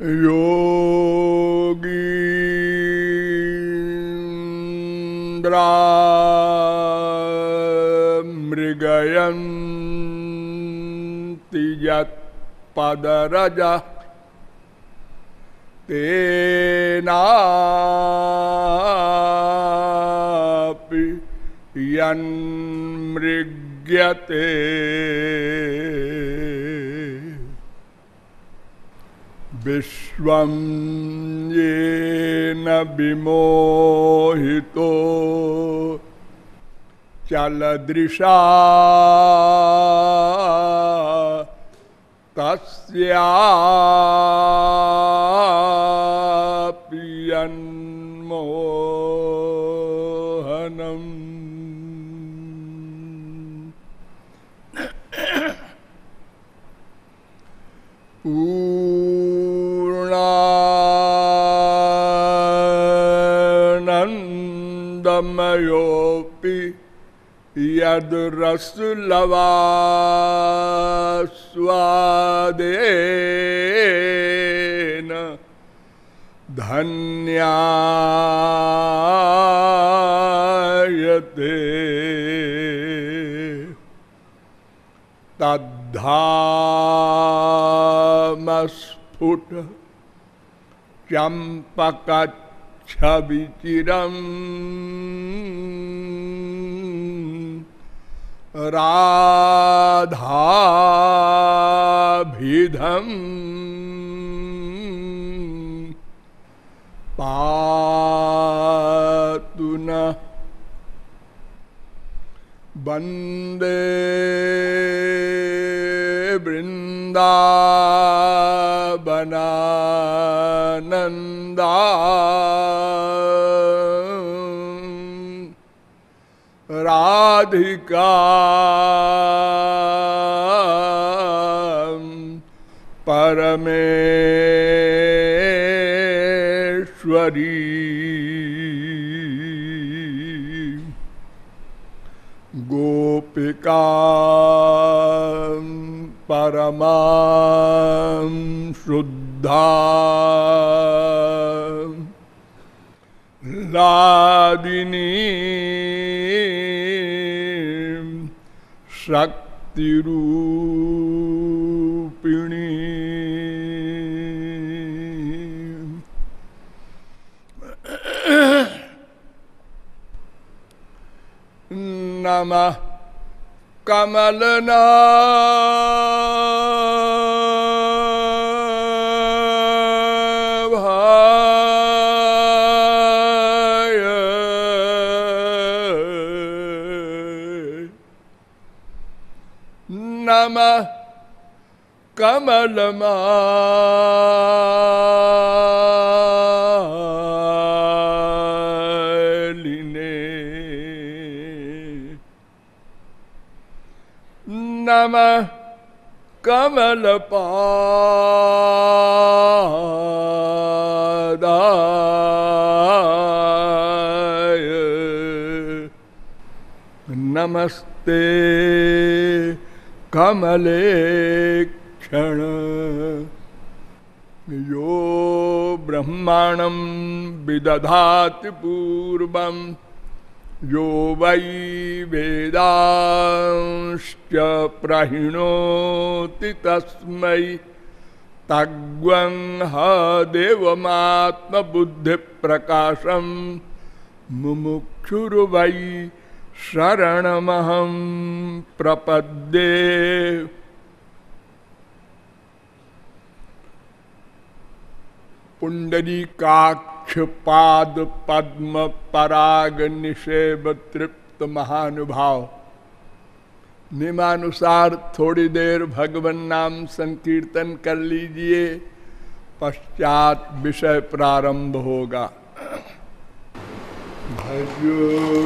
योगीन्द्रा मृगयन्ति यत्पदरजः तेनापि यन्मृग्यते। विश्वं येन विमोहितो। चलदृशा तस्याप्यन्मोहनम्। पूर्णानन्दमयोऽपि यद्रसलवास्वादेन धन्यायते तद्धामस्फुट चम्पकच्छविचिरम् राधाभिधम् पातु नः वंदे वृन्दावनानन्दा राधिका। परमेश्वरी। गोपिका परमा शुद्धा लादिनी शक्तिरूपिणी नमः कमलना नमः कमलमालिने नमः कमलपादाय नमस्ते कमले क्षण यो ब्रह्माणं विदधाति पूर्वम् यो वै वेदांश्च प्रहिणोति तस्मै। तग्वं ह देवमात्मबुद्धिप्रकाशं शरणमहं प्रपद्ये। पुंडरीकाक्ष पाद पद्म पराग निषेब तृप्त महानुभाव नियमानुसार थोड़ी देर भगवन नाम संकीर्तन कर लीजिए, पश्चात विषय प्रारंभ होगा। भजो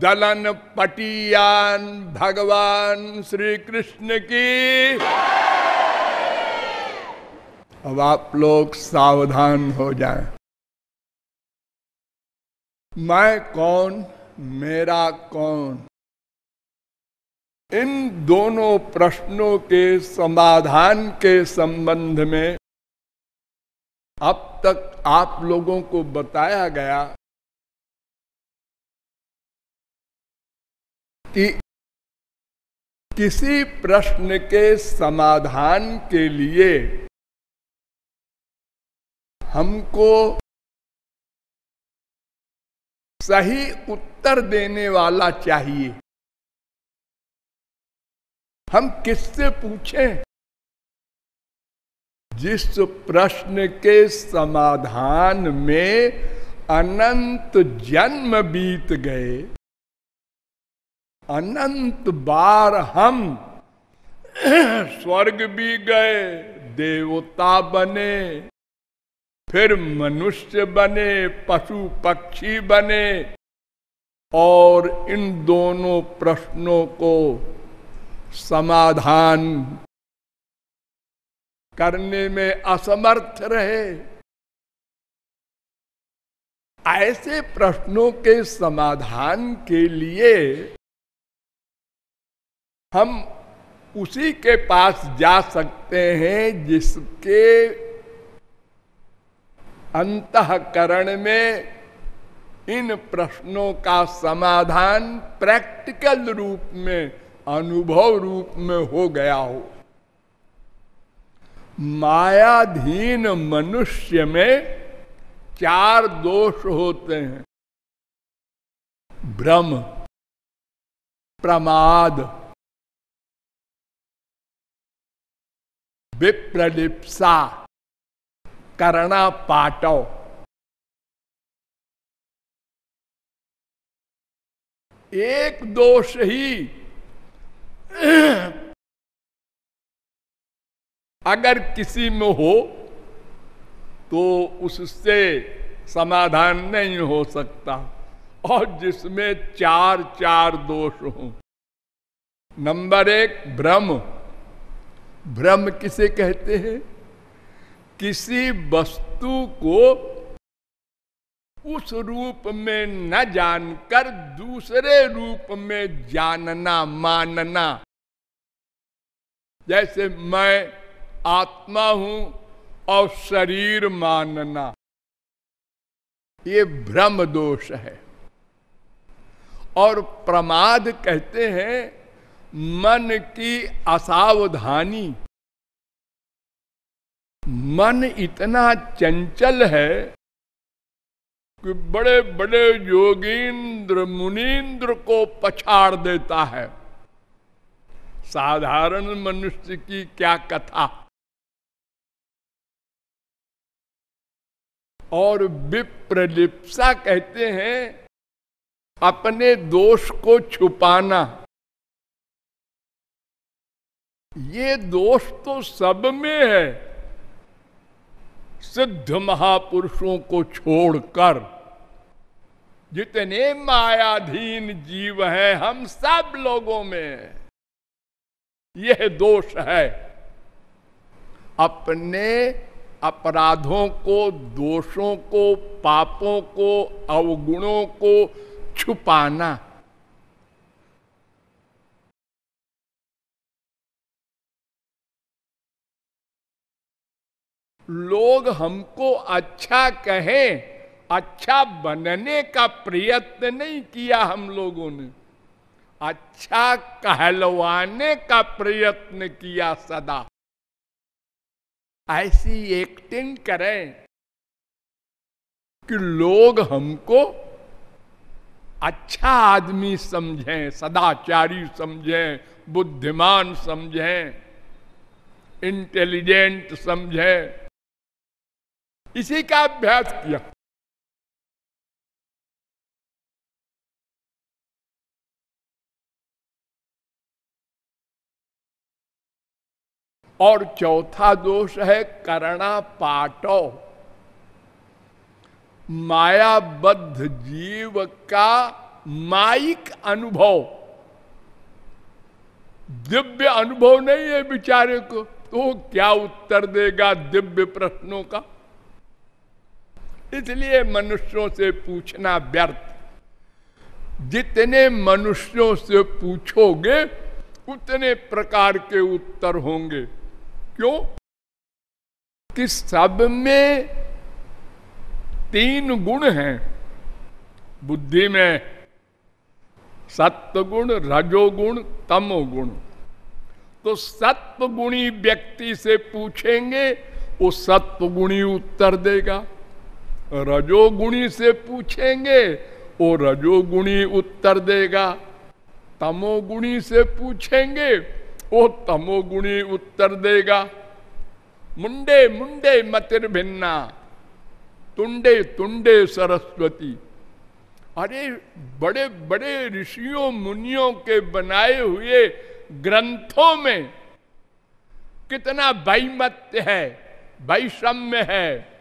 दलन पटियान भगवान श्री कृष्ण की अब आप लोग सावधान हो जाएँ। मैं कौन, मेरा कौन इन दोनों प्रश्नों के समाधान के संबंध में अब तक आप लोगों को बताया गया कि किसी प्रश्न के समाधान के लिए हमको सही उत्तर देने वाला चाहिए। हम किससे पूछें? जिस प्रश्न के समाधान में अनंत जन्म बीत गए अनंत बार हम स्वर्ग भी गए, देवता बने, फिर मनुष्य बने, पशु पक्षी बने, और इन दोनों प्रश्नों को समाधान करने में असमर्थ रहे। ऐसे प्रश्नों के समाधान के लिए हम उसी के पास जा सकते हैं जिसके अंतकरण में इन प्रश्नों का समाधान प्रैक्टिकल रूप में, अनुभव रूप में हो गया हो। मायाधीन मनुष्य में चार दोष होते हैं। भ्रम प्रमाद विप्रलिप्सा करना पाटव एक दोष ही। अगर किसी में हो तो उससे समाधान नहीं हो सकता। और जिसमें चार चार दोष हो। नंबर एक, भ्रम। भ्रम किसे कहते हैं? किसी वस्तु को उस रूप में न जानकर दूसरे रूप में जानना, मानना। जैसे मैं आत्मा हूँ और शरीर मानना। ये भ्रम दोष है। और प्रमाद कहते हैं मन की असावधानी। मन इतना चंचल है कि बड़े बड़े योगींद्र मुनीन्द्र को पछाड़ देता है। साधारण मनुष्य की क्या कथा? और विप्रलिप्सा कहते हैं, अपने दोष को छुपाना। ये दोष तो सब में है। सिद्ध महापुरुषों को छोड़कर जितने मायाधीन जीव हैं हम सब लोगों में यह दोष है। अपने अपराधों को, दोषों को, पापों को, अवगुणों को छुपाना लोग हमको अच्छा कहें अच्छा बनने का प्रयत्न नहीं किया हम लोगों ने। अच्छा कहलवाने का प्रयत्न किया सदा। ऐसी एक्टिंग करें कि लोग हमको अच्छा आदमी समझें, सदाचारी समझें, बुद्धिमान समझें इंटेलिजेंट समझें। इसी का अभ्यास किया। और चौथा दोष है करणा पाटो। मायाबद्ध जीव का माइक अनुभव। दिव्य अनुभव नहीं है बिचारे को तो क्या उत्तर देगा दिव्य प्रश्नों का? इसलिए मनुष्यों से पूछना व्यर्थ। जितने मनुष्यों से पूछोगे, उतने प्रकार के उत्तर होंगे। क्यों? कि सब में तीन गुण हैं। बुद्धि में सत्व गुण रजोगुण, तमोगुण। तो सत्वगुणी व्यक्ति से पूछेंगे, वो सत्वगुणी उत्तर देगा। रजोगुणी से पूछेंगे, वो रजोगुणी उत्तर देगा। तमोगुणी से पूछेंगे, वो तमोगुणी उत्तर देगा। मुंडे मुंडे मतिर भिन्ना, तुंडे तुंडे सरस्वती। अरे, बड़े बड़े ऋषियों, मुनियों के बनाए हुए ग्रंथों में कितना वैमत्य है, वैषम्य है।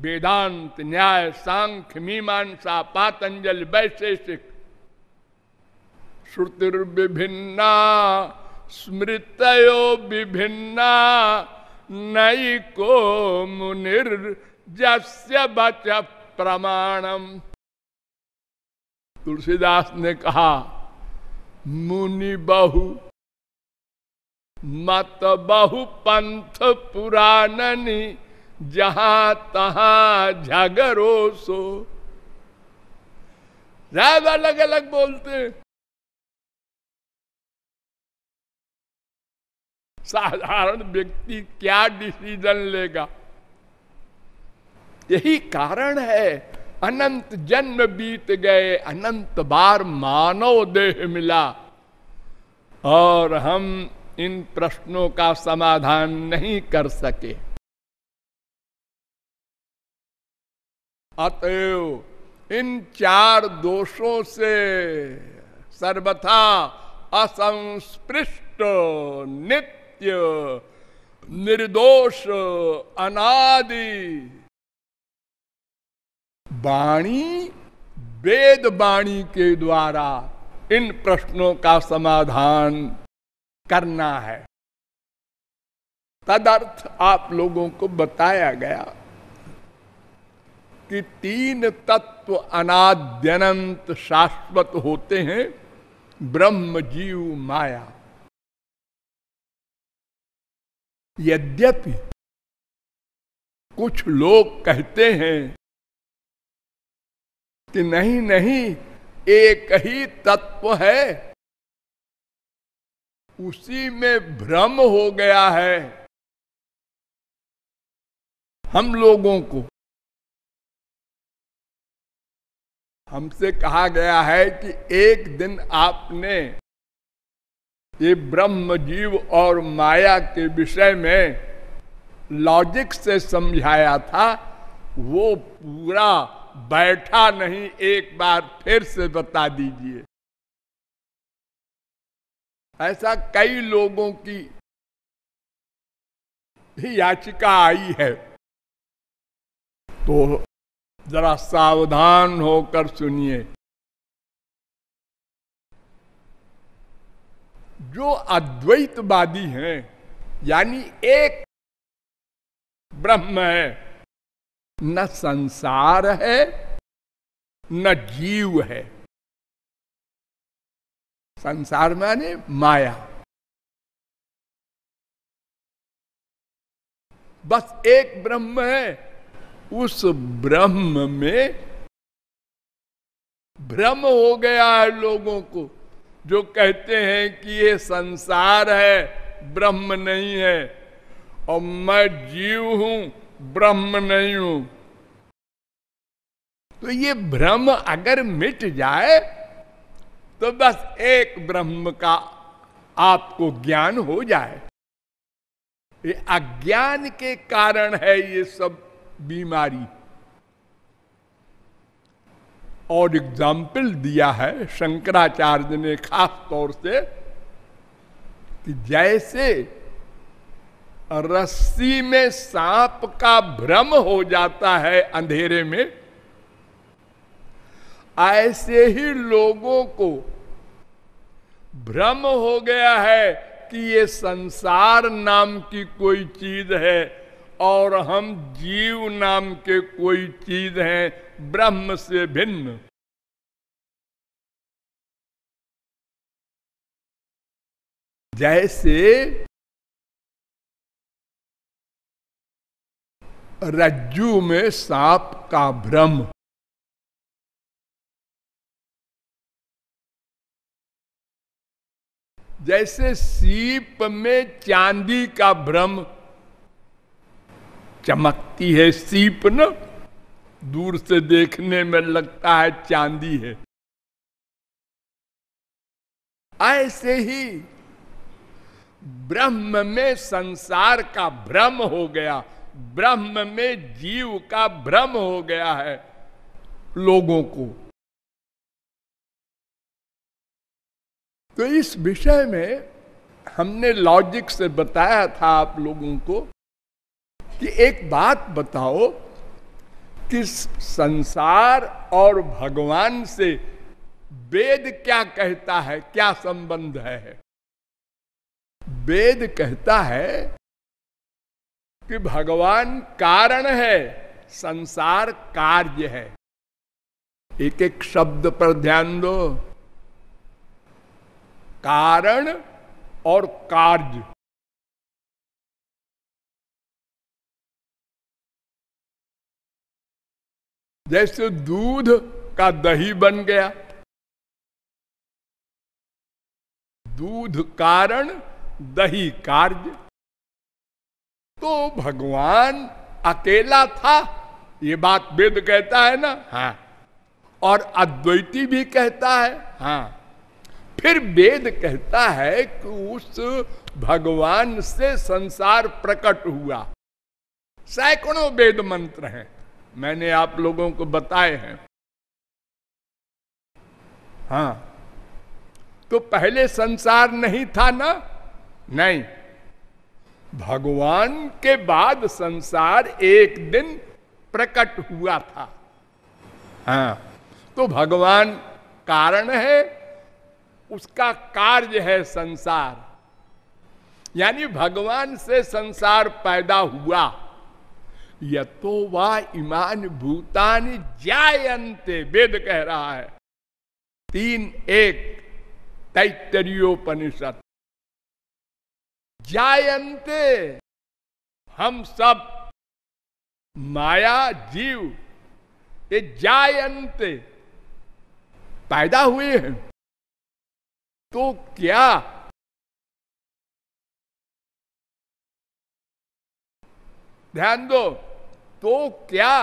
वेदांत, न्याय, सांख्य, मीमांसा, पातंजल, वैशेषिक, श्रुतिर्विभिन्ना, स्मृतयो विभिन्ना नई को मुनिर जस्य बच प्रमाणम। तुलसीदास ने कहा, मुनि बहु, मत बहु पंथ पुराणनी जहाँ तहां झगरो सो। राय अलग अलग बोलते साधारण व्यक्ति क्या डिसीज़न लेगा? यही कारण है, अनंत जन्म बीत गए, अनंत बार मानव देह मिला। और हम इन प्रश्नों का समाधान नहीं कर सके। अतएव इन चार दोषों से सर्वथा असंस्पृष्ट नित्य निर्दोष अनादि। वाणी वेद वाणी के द्वारा इन प्रश्नों का समाधान करना है। तदर्थ आप लोगों को बताया गया। कि तीन तत्व अनाद्यनंत शाश्वत होते हैं ब्रह्म जीव माया। यद्यपि कुछ लोग कहते हैं कि नहीं नहीं, एक ही तत्व है, उसी में भ्रम हो गया है। हम लोगों को हमसे कहा गया है कि एक दिन आपने ये ब्रह्म जीव और माया के विषय में लॉजिक से समझाया था, वो पूरा बैठा नहीं, एक बार फिर से बता दीजिए। ऐसा कई लोगों की याचिका आई है। तो जरा सावधान होकर सुनिए। जो अद्वैतवादी हैं, यानी एक ब्रह्म है, न संसार है, न जीव है। संसार माने माया। बस एक ब्रह्म है उस ब्रह्म में भ्रम हो गया है लोगों को, जो कहते हैं कि ये संसार है, ब्रह्म नहीं है। और मैं जीव हूँ, ब्रह्म नहीं हूँ। तो ये भ्रम अगर मिट जाए तो बस एक ब्रह्म का आपको ज्ञान हो जाए। ये अज्ञान के कारण है ये सब। बीमारी और एग्ज़ाम्पल दिया है शंकराचार्य ने खास तौर से कि जैसे रस्सी में सांप का भ्रम हो जाता है अंधेरे में, ऐसे ही लोगों को भ्रम हो गया है कि ये संसार नाम की कोई चीज़ है। और हम जीव नाम के कोई चीज़ हैं, ब्रह्म से भिन्न। जैसे रज्जू में सांप का भ्रम। जैसे सीप में चांदी का भ्रम चमकती है सीप न, दूर से देखने में लगता है चांदी है। ऐसे ही ब्रह्म में संसार का भ्रम हो गया, ब्रह्म में जीव का भ्रम हो गया है लोगों को। तो इस विषय में हमने लॉजिक से बताया था आप लोगों को। कि एक बात बताओ कि संसार और भगवान से वेद क्या कहता है, क्या संबंध है? वेद कहता है कि भगवान कारण है, संसार कार्य है। एक एक शब्द पर ध्यान दो। कारण और कार्य। जैसे दूध का दही बन गया। दूध कारण दही कार्य। तो भगवान अकेला था ये बात वेद कहता है ना? हाँ। और अद्वैती भी कहता है। हाँ। फिर वेद कहता है कि उस भगवान से संसार प्रकट हुआ। सैकड़ों वेद मंत्र हैं। मैंने आप लोगों को बताए हैं। हाँ। तो पहले संसार नहीं था ना? नहीं। भगवान के बाद संसार एक दिन प्रकट हुआ था। हाँ। तो भगवान कारण है, उसका कार्य है संसार। यानी भगवान से संसार पैदा हुआ। यतो वा ईमान भूतानि जायंते वेद कह रहा है। तीन एक तैतरीयोपनिषद जायंते हम सब, माया जीव, ये जायंते पैदा हुए हैं। तो क्या ध्यान दो तो क्या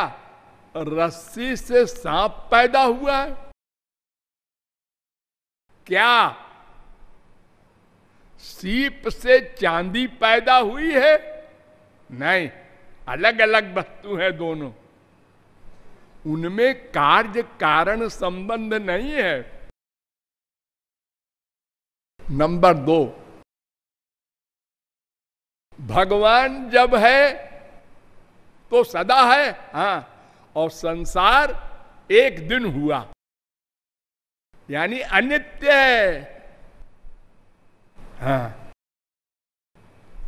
रस्सी से सांप पैदा हुआ है? क्या सीप से चांदी पैदा हुई है? नहीं अलग अलग वस्तु है दोनों। उनमें कार्य कारण संबंध नहीं है। नंबर दो, भगवान जब है तो सदा है हाँ और संसार एक दिन हुआ। यानी अनित्य है। हाँ।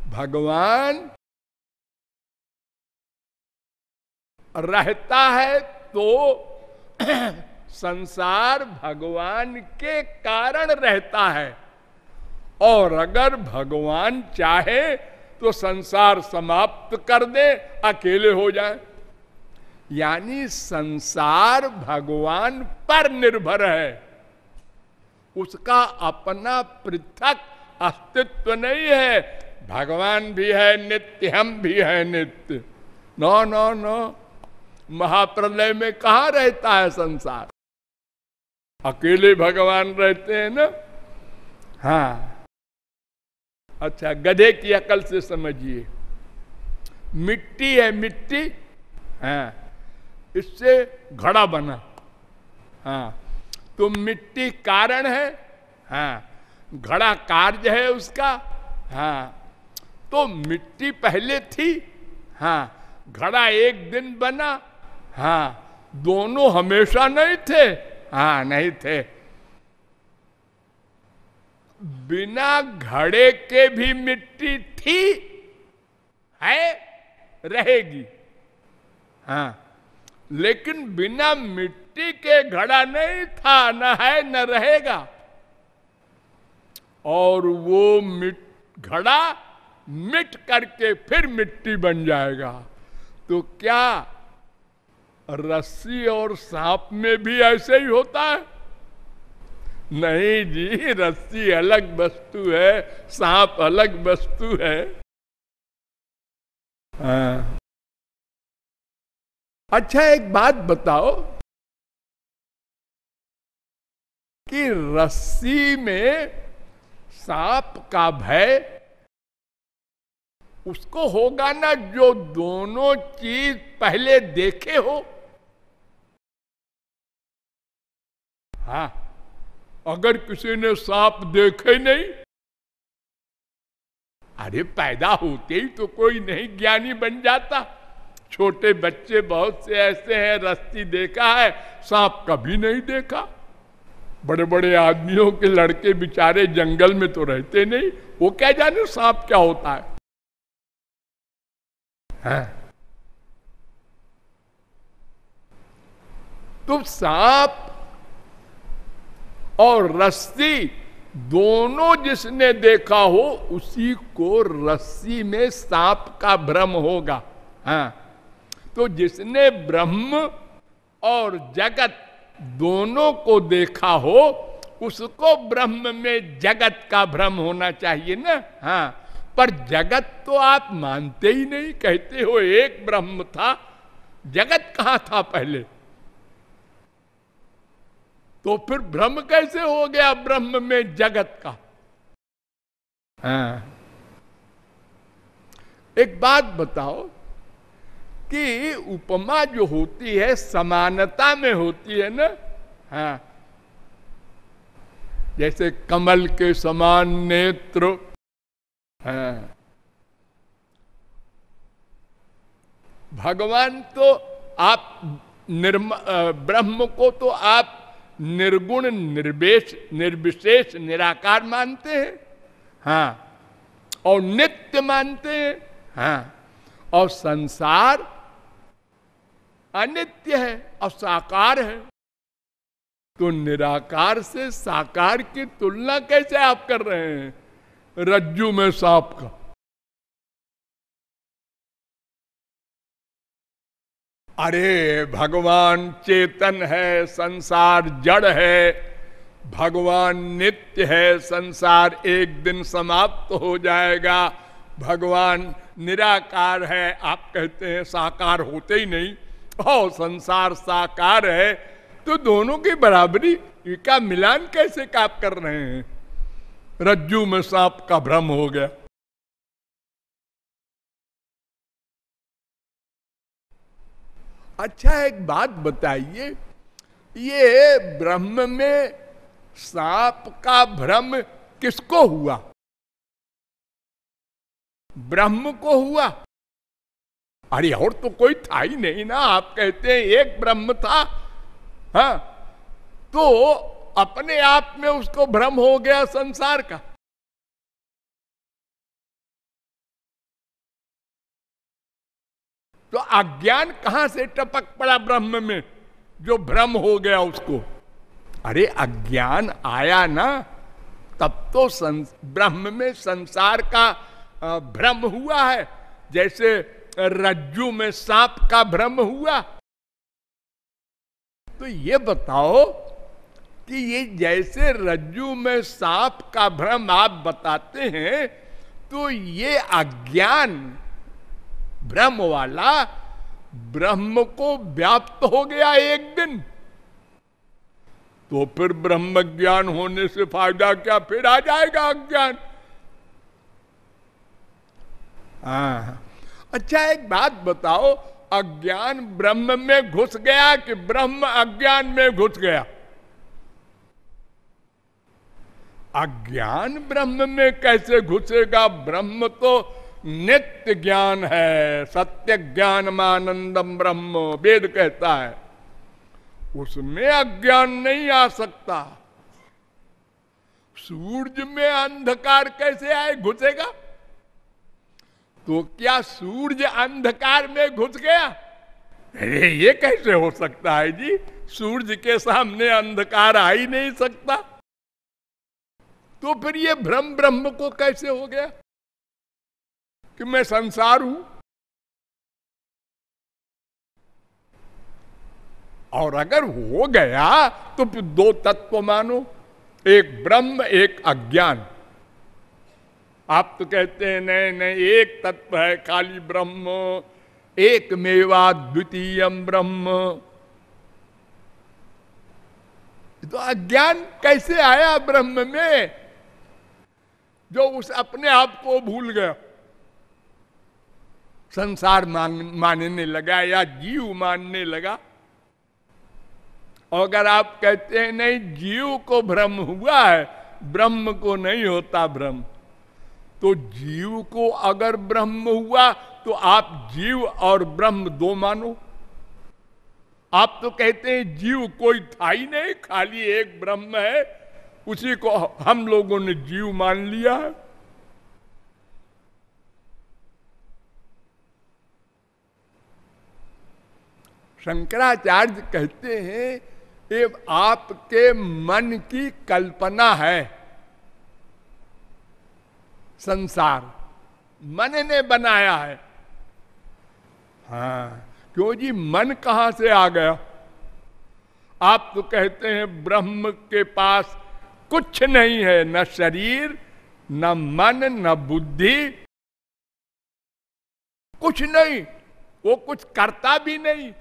भगवान रहता है तो संसार भगवान के कारण रहता है। और अगर भगवान चाहे तो संसार समाप्त कर दे, अकेले हो जाए। यानी संसार भगवान पर निर्भर है। उसका अपना पृथक अस्तित्व नहीं है। भगवान भी है, नित्य, हम भी है नित्य। No no no. महाप्रलय में कहा रहता है संसार? अकेले भगवान रहते हैं ना? हाँ। अच्छा गधे की अकल से समझिए। मिट्टी है मिट्टी हाँ इससे घड़ा बना। हाँ तो मिट्टी कारण है हाँ घड़ा कार्य है उसका हाँ तो मिट्टी पहले थी हाँ घड़ा एक दिन बना हाँ दोनों हमेशा नहीं थे हाँ नहीं थे। बिना घड़े के भी मिट्टी थी है रहेगी। हाँ। लेकिन बिना मिट्टी के घड़ा नहीं था न है न रहेगा। और वो मिट घड़ा मिट करके फिर मिट्टी बन जाएगा। तो क्या रस्सी और सांप में भी ऐसे ही होता है? नहीं जी, रस्सी अलग वस्तु है, सांप अलग वस्तु है। हाँ। अच्छा एक बात बताओ कि रस्सी में सांप का भय, उसको होगा ना जो दोनों चीज़ पहले देखे हो। हाँ। अगर किसी ने सांप देखे नहीं अरे पैदा होते ही तो कोई नहीं ज्ञानी बन जाता। छोटे बच्चे बहुत से ऐसे हैं रस्ती देखा है सांप कभी नहीं देखा। बड़े बड़े आदमियों के लड़के बिचारे जंगल में तो रहते नहीं वो क्या जाने सांप क्या होता है, है? तो सांप और रस्सी दोनों जिसने देखा हो, उसी को रस्सी में सांप का भ्रम होगा। हाँ। तो जिसने ब्रह्म और जगत दोनों को देखा हो, उसको ब्रह्म में जगत का भ्रम होना चाहिए ना। हाँ। पर जगत तो आप मानते ही नहीं, कहते हो एक ब्रह्म था, जगत कहाँ था पहले? तो फिर ब्रह्म कैसे हो गया ब्रह्म में जगत का? हाँ। एक बात बताओ कि उपमा जो होती है समानता में होती है ना? हाँ। जैसे कमल के समान नेत्र। हाँ। भगवान तो आप निर्म ब्रह्म को तो आप निर्गुण, निर्वेश, निर्विशेष, निराकार मानते हैं। हाँ। और नित्य मानते हैं। हाँ। और संसार अनित्य है, और साकार है। तो निराकार से साकार की तुलना कैसे आप कर रहे हैं? रज्जू में सांप का। अरे भगवान चेतन है, संसार जड़ है। भगवान नित्य है, संसार एक दिन समाप्त हो जाएगा। भगवान निराकार है, आप कहते हैं साकार होते ही नहीं। और संसार साकार है तो दोनों की बराबरी का मिलान कैसे काप कर रहे हैं? रज्जू में सांप का भ्रम हो गया। अच्छा एक बात बताइए, ये ब्रह्म में सांप का भ्रम किसको हुआ? ब्रह्म को हुआ? अरे और तो कोई था ही नहीं ना, आप कहते हैं एक ब्रह्म था, हा? तो अपने आप में उसको भ्रम हो गया संसार का। तो अज्ञान कहाँ से टपक पड़ा ब्रह्म में? जो भ्रम हो गया उसको। अरे, अज्ञान आया ना, तब तो ब्रह्म में संसार का भ्रम हुआ है। जैसे रज्जू में सांप का भ्रम हुआ। तो ये बताओ कि ये जैसे रज्जू में सांप का भ्रम आप बताते हैं तो ये अज्ञान भ्रम वाला ब्रह्म को व्याप्त हो गया एक दिन। तो फिर ब्रह्म ज्ञान होने से फ़ायदा क्या? फिर आ जाएगा अज्ञान। अच्छा एक बात बताओ, अज्ञान ब्रह्म में घुस गया कि ब्रह्म अज्ञान में घुस गया? अज्ञान ब्रह्म में कैसे घुसेगा? ब्रह्म तो नित्य ज्ञान है, सत्य ज्ञान मानंदम ब्रह्म, वेद कहता है। उसमें अज्ञान नहीं आ सकता। सूरज में अंधकार कैसे आए, घुसेगा? तो क्या सूरज अंधकार में घुस गया? अरे, ये कैसे हो सकता है जी? सूरज के सामने अंधकार आ ही नहीं सकता। तो फिर ये भ्रम ब्रह्म को कैसे हो गया? कि मैं संसार हूँ। और अगर हो गया तो दो तत्व मानो, एक ब्रह्म, एक अज्ञान। आप तो कहते हैं, नहीं नहीं, एक तत्व है खाली ब्रह्म, एक मेवा द्वितीय ब्रह्म। तो अज्ञान कैसे आया ब्रह्म में? जो उस अपने आप को भूल गया। संसार मान, मानने लगा या जीव मानने लगा? और अगर आप कहते हैं नहीं जीव को भ्रम हुआ है ब्रह्म को नहीं होता भ्रम। तो जीव को अगर ब्रह्म हुआ तो आप जीव और ब्रह्म दो मानो। आप तो कहते हैं जीव कोई था ही नहीं खाली एक ब्रह्म है उसी को हम लोगों ने जीव मान लिया है। शंकराचार्य कहते हैं, ये आपके मन की कल्पना है। संसार, मन ने बनाया है। हाँ क्यों जी? मन कहाँ से आ गया? आप तो कहते हैं, ब्रह्म के पास कुछ नहीं है, न शरीर, न मन, न बुद्धि, कुछ नहीं, वो कुछ करता भी नहीं।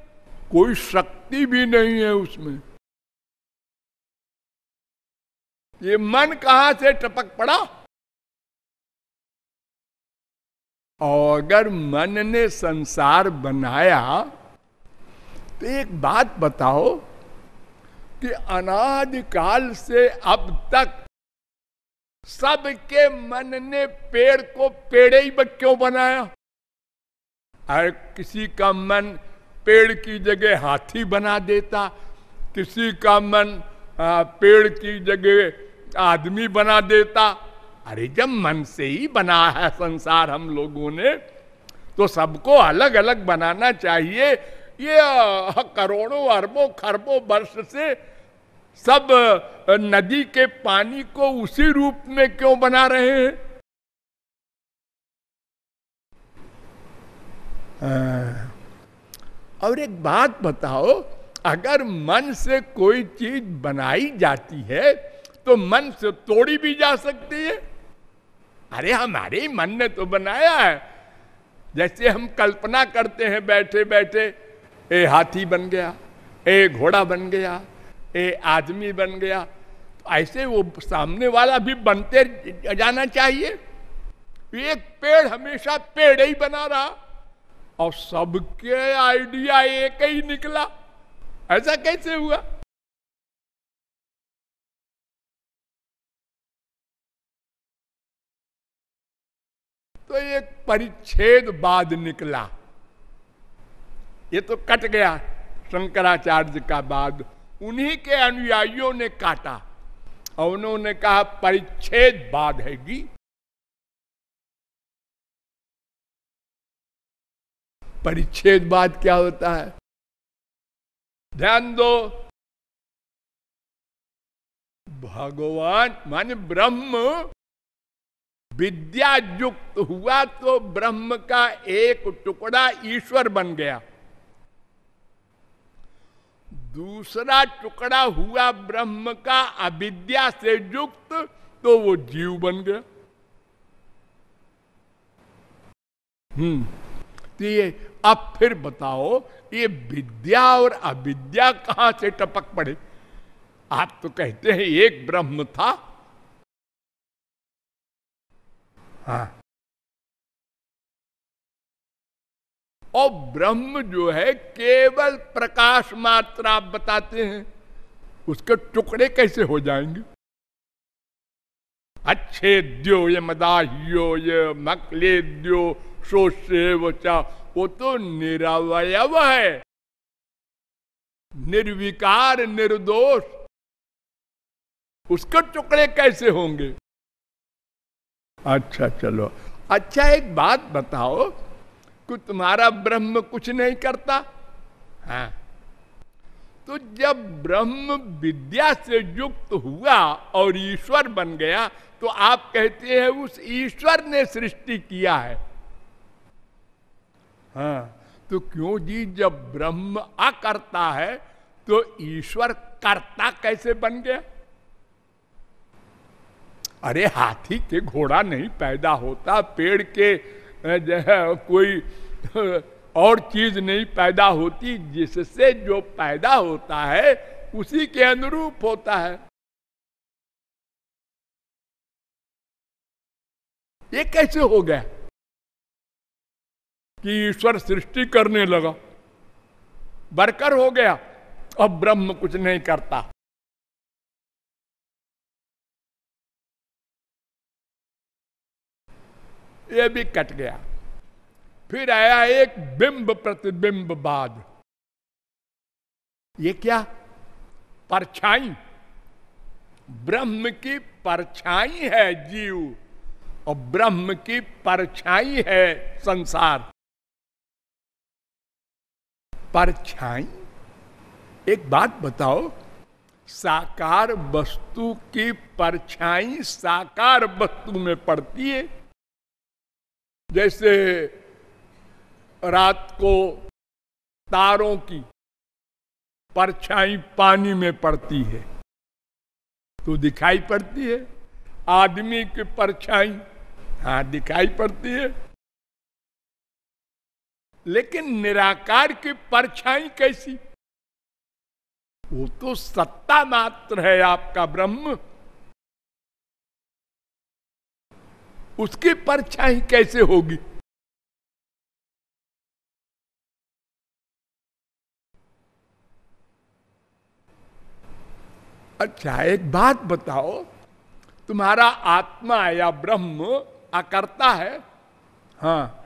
कोई शक्ति भी नहीं है उसमें। ये मन कहाँ से टपक पड़ा? और अगर मन ने संसार बनाया तो एक बात बताओ कि अनादिकाल से अब तक सबके मन ने पेड़ को पेड़े ही क्यों बनाया? अरे किसी का मन पेड़ की जगह हाथी बना देता, किसी का मन पेड़ की जगह आदमी बना देता। अरे जब मन से ही बना है संसार हम लोगों ने तो सबको अलग अलग बनाना चाहिए। ये करोड़ों, अरबों, खरबों वर्ष से सब नदी के पानी को उसी रूप में क्यों बना रहे हैं? और एक बात बताओ, अगर मन से कोई चीज़ बनाई जाती है तो मन से तोड़ी भी जा सकती है। अरे, हमारे मन ने तो बनाया है। जैसे हम कल्पना करते हैं बैठे बैठे ए हाथी बन गया, ए घोड़ा बन गया, ए आदमी बन गया तो ऐसे वो सामने वाला भी बनते जाना चाहिए। एक पेड़ हमेशा पेड़ ही बना रहा। और सबके आइडिया एक ही निकला। ऐसा कैसे हुआ? तो एक परिच्छेद बाद निकला। ये तो कट गया। शंकराचार्य का बाद उन्हीं के अनुयायियों ने काटा। और उन्होंने कहा, परिच्छेद बाद हैगी। परिच्छेद बाद क्या होता है? ध्यान दो। भगवान, मान ब्रह्म विद्या युक्त हुआ तो ब्रह्म का एक टुकड़ा ईश्वर बन गया। दूसरा टुकड़ा हुआ ब्रह्म का अविद्या से युक्त तो वो जीव बन गया। हम्म। ये अब फिर बताओ, ये विद्या और अविद्या कहाँ से टपक पड़े? आप तो कहते हैं एक ब्रह्म था। हाँ। और ब्रह्म जो है, केवल प्रकाश मात्र आप बताते हैं। उसके टुकड़े कैसे हो जाएँगे? अच्छे द्यो ये मदाहियो ये मकले द्यो शोषे वो चा वो तो निरवय है। निर्विकार, निर्दोष, उसके टुकड़े कैसे होंगे? अच्छा चलो। अच्छा एक बात बताओ, कि तुम्हारा ब्रह्म कुछ नहीं करता? हाँ। तो जब ब्रह्म विद्या से युक्त हुआ और ईश्वर बन गया तो आप कहते हैं उस ईश्वर ने सृष्टि किया है। हाँ तो क्यों जी जब ब्रह्म अकर्ता है तो ईश्वर कर्ता कैसे बन गया? अरे हाथी के घोड़ा नहीं पैदा होता, पेड़ के जो है, कोई और चीज़ नहीं पैदा होती, जिससे जो पैदा होता है, उसी के अनुरूप होता है। ये कैसे हो गया? कि ईश्वर सृष्टि करने लगा। बरकर हो गया। अब ब्रह्म कुछ नहीं करता। ये भी कट गया। फिर आया एक बिंब प्रतिबिंब बाद। ये क्या? परछाई। ब्रह्म की परछाई है जीव, और ब्रह्म की परछाई है संसार। परछाई एक बात बताओ, साकार वस्तु की परछाई साकार वस्तु में पड़ती है। जैसे रात को तारों की परछाई पानी में पड़ती है तो दिखाई पड़ती है। आदमी की परछाई हाँ दिखाई पड़ती है। लेकिन निराकार की परछाई कैसी? वो तो सत्ता मात्र है आपका ब्रह्म। उसकी परछाई कैसे होगी? अच्छा एक बात बताओ। तुम्हारा आत्मा या ब्रह्म अकर्ता है? हाँ।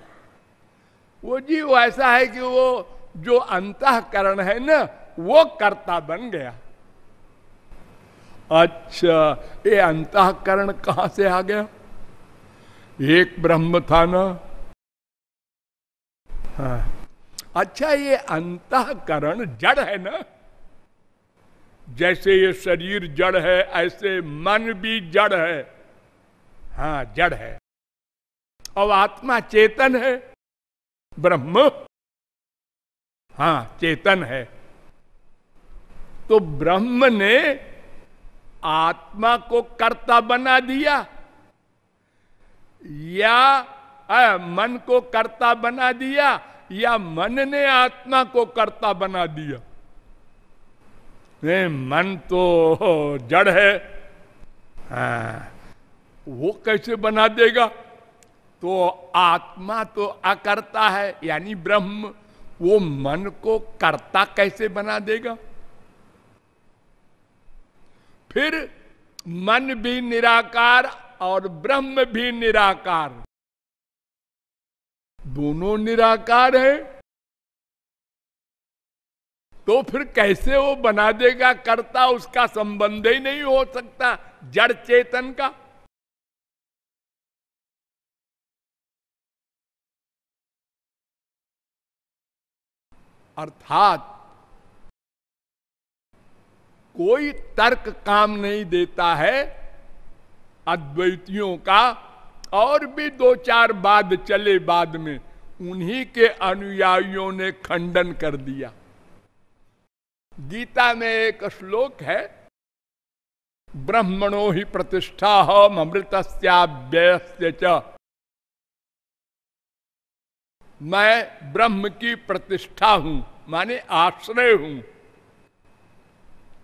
वो जी, वो ऐसा है कि वो जो अंतकरण है ना, वो कर्ता बन गया। अच्छा ये अंतकरण कहाँ से आ गया? एक ब्रह्म था ना। हाँ। अच्छा ये अंतकरण जड़ है ना। जैसे ये शरीर जड़ है, ऐसे मन भी जड़ है। हाँ जड़ है। और आत्मा चेतन है। ब्रह्म। हाँ चेतन है। तो ब्रह्म ने आत्मा को कर्ता बना दिया। या आ, मन को कर्ता बना दिया या मन ने आत्मा को कर्ता बना दिया। नहीं मन तो जड़ है। हाँ, वो कैसे बना देगा? तो आत्मा तो अकर्ता है, यानी ब्रह्म, वो मन को कर्ता कैसे बना देगा? फिर मन भी निराकार और ब्रह्म भी निराकार। दोनों निराकार है। तो फिर कैसे वो बना देगा? कर्ता उसका संबंध ही नहीं हो सकता, जड़ चेतन का। अर्थात कोई तर्क काम नहीं देता है अद्वैतियों का, और भी दो चार बाद चले बाद में, उन्हीं के अनुयायियों ने खंडन कर दिया। गीता में एक श्लोक है, ब्रह्मणो ही प्रतिष्ठा हम अमृत च। मैं ब्रह्म की प्रतिष्ठा हूँ, माने आश्रय हूँ।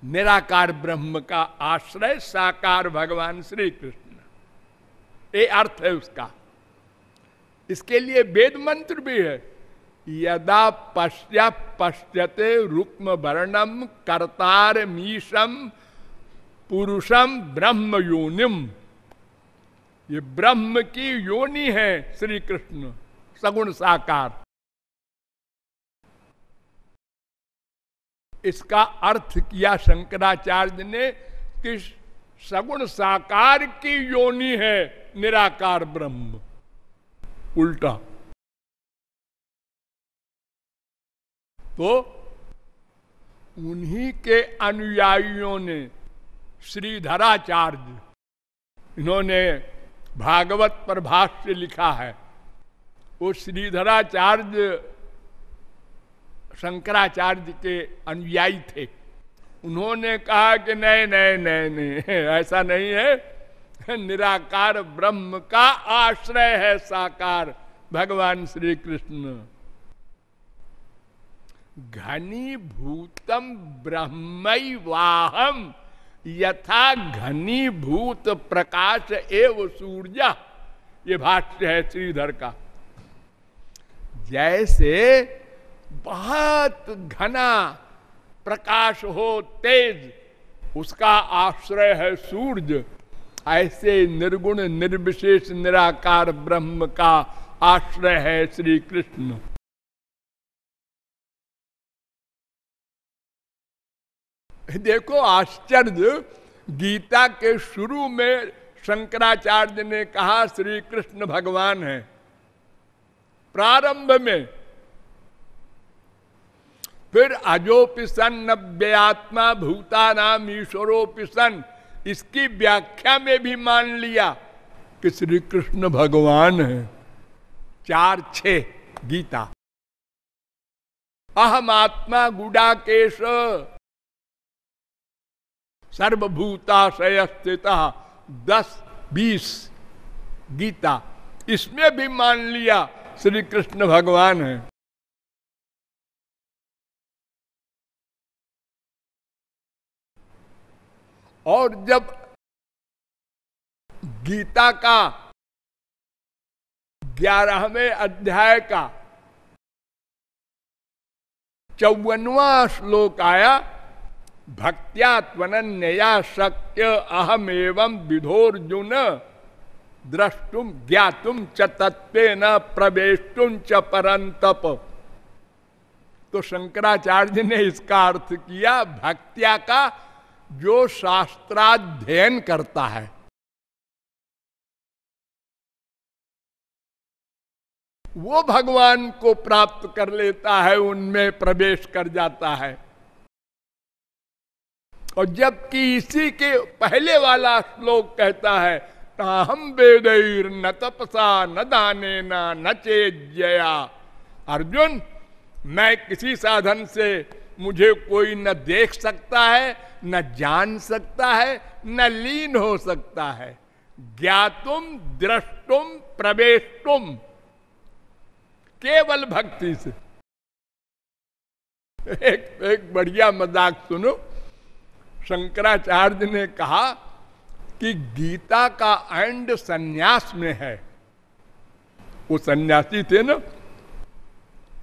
निराकार ब्रह्म का आश्रय साकार भगवान श्री कृष्ण ये अर्थ है उसका। इसके लिए वेद मंत्र भी है, यदा पश्य पश्यते रुक्म वर्णम कर्तार मीशम पुरुषम ब्रह्म योनिम। ये ब्रह्म की योनि है श्री कृष्ण सगुण साकार। इसका अर्थ किया शंकराचार्य ने कि सगुण साकार की योनि है निराकार ब्रह्म। उल्टा। तो उन्हीं के अनुयायियों ने श्रीधराचार्य, इन्होंने भागवत पर भाष्य लिखा है। वो श्रीधराचार्य शंकराचार्य के अनुयायी थे। उन्होंने कहा कि नहीं नहीं नहीं नहीं, ऐसा नहीं है। निराकार ब्रह्म का आश्रय है साकार। भगवान श्री कृष्ण घनीभूतम ब्रह्म वाहम यथा घनीभूत प्रकाश एव सूर्य। ये भाष्य है श्रीधर का। जैसे बहुत घना प्रकाश हो तेज, उसका आश्रय है सूर्य। ऐसे निर्गुण, निर्विशेष, निराकार ब्रह्म का आश्रय है श्री कृष्ण देखो, आश्चर्य, गीता के शुरू में शंकराचार्य ने कहा श्री कृष्ण भगवान है। प्रारंभ में फिर अजोपिसन नव्यात्मा भूता नाम ईश्वरोपिसन, इसकी व्याख्या में भी मान लिया, कि श्री कृष्ण भगवान है। चार छ, गीता। अहम आत्मा गुडाकेश। सर्वभूताशय स्थित दस, बीस, गीता। इसमें भी मान लिया श्री कृष्ण भगवान है। और जब गीता का ग्यारहवें अध्याय का चौवनवा श्लोक आया, भक्त्या शक्य अहम एवं विधोर्जुन। द्रष्टुम ज्ञातुम च तत्व न प्रवेशुम च परंतप तो शंकराचार्य ने इसका अर्थ किया, भक्त्या का जो शास्त्राध्ययन करता है। वो भगवान को प्राप्त कर लेता है, उनमें प्रवेश कर जाता है। और जबकि इसी के पहले वाला श्लोक कहता है हम वेद न तपसा, न दाने, न न चेजया अर्जुन, मैं किसी साधन से मुझे कोई न देख सकता है, न जान सकता है, न लीन हो सकता है। ज्ञातुम, दृष्टुम प्रवेशुम केवल भक्ति से। एक एक बढ़िया मज़ाक सुनो। शंकराचार्य ने कहा कि गीता का एंड सन्यास में है। वो सन्यासी थे ना?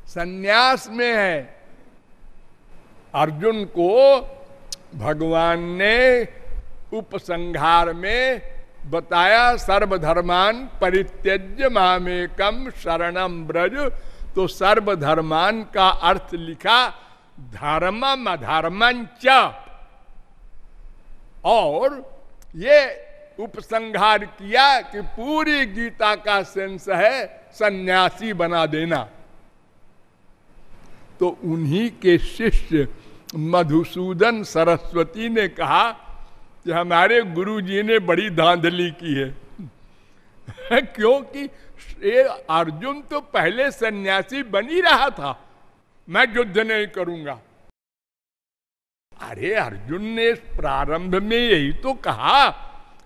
सन्यास में है। अर्जुन को भगवान ने उपसंहार में बताया, सर्वधर्मान परित्यज्य मामेकम शरणम ब्रज। तो सर्वधर्मान का अर्थ लिखा धर्मम अधर्मं और ये उपसंहार किया कि पूरी गीता का सेंस है सन्यासी बना देना। तो उन्हीं के शिष्य मधुसूदन सरस्वती ने कहा कि हमारे गुरु जी ने बड़ी धांधली की है। क्योंकि अर्जुन तो पहले सन्यासी बन ही रहा था। मैं युद्ध नहीं करूँगा। अरे अर्जुन ने प्रारंभ में यही तो कहा,